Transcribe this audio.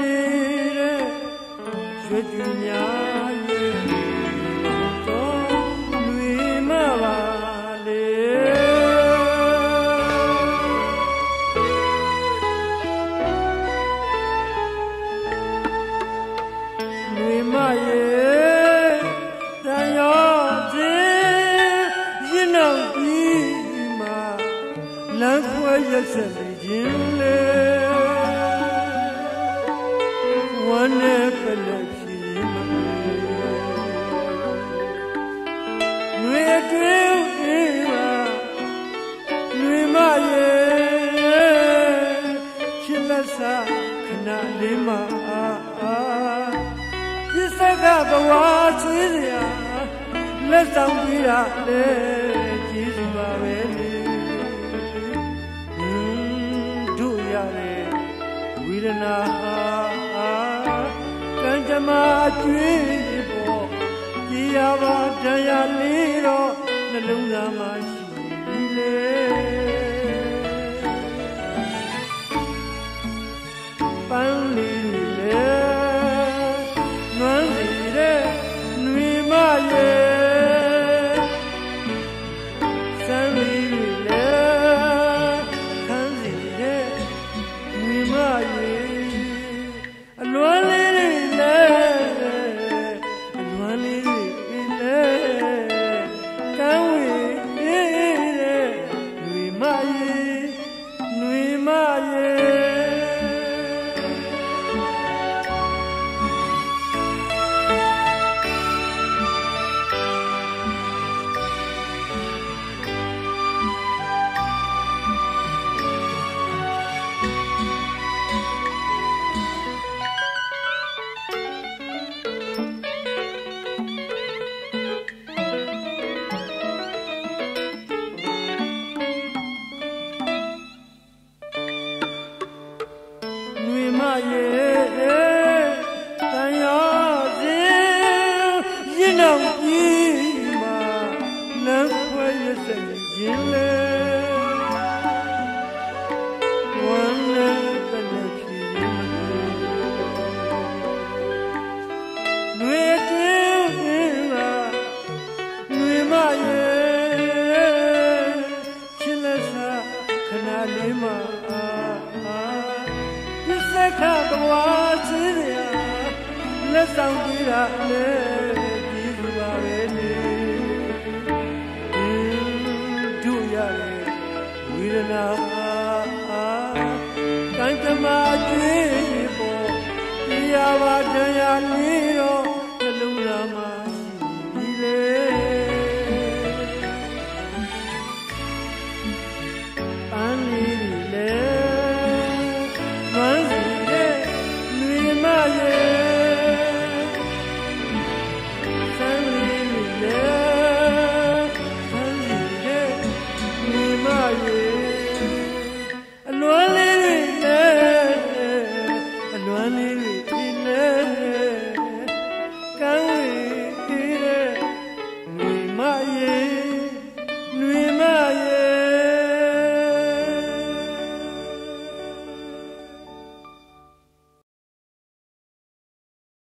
နေတဲ့ရွှေကြည်များရဲ့တော့လွေမပါလေလွေမရဲ့တန်ရောခြင်းရင်နောက်ပြီးမှလမ်းခွဲရက်ဆက်နေခြင်းလေ ဝမ်းနဲ့ပလက်ဖြစ်မလွေတွင်အေးပါလွေမရဲ့ချစ်လက်စာခဏလေးမှအာအာပြစ်စက်ကဘဝချွေးစရာလက်ဆောင်ပေးတာလေကျေးဇူးပါပဲလေဟင်းတို့ရတဲ့ဝေဒနာဟာကံကြ မ္မာကျွေးပေါ်ကြည်ရပါတရားလေးတော့နှလုံးသားမှာရှိလေ တန်ရောစဉ်ရင်နောက်ပြီးမှလမ်းခွဲရစက်ခြင်းလေ လက်ဆောင်ပေးတာလေဒီလိုပါပဲလေတို့ရတယ်ဝေဒနာကံကြမ္မာကျွေးပေါ်ပြရပါတရားလေးတော့ gönül dilerim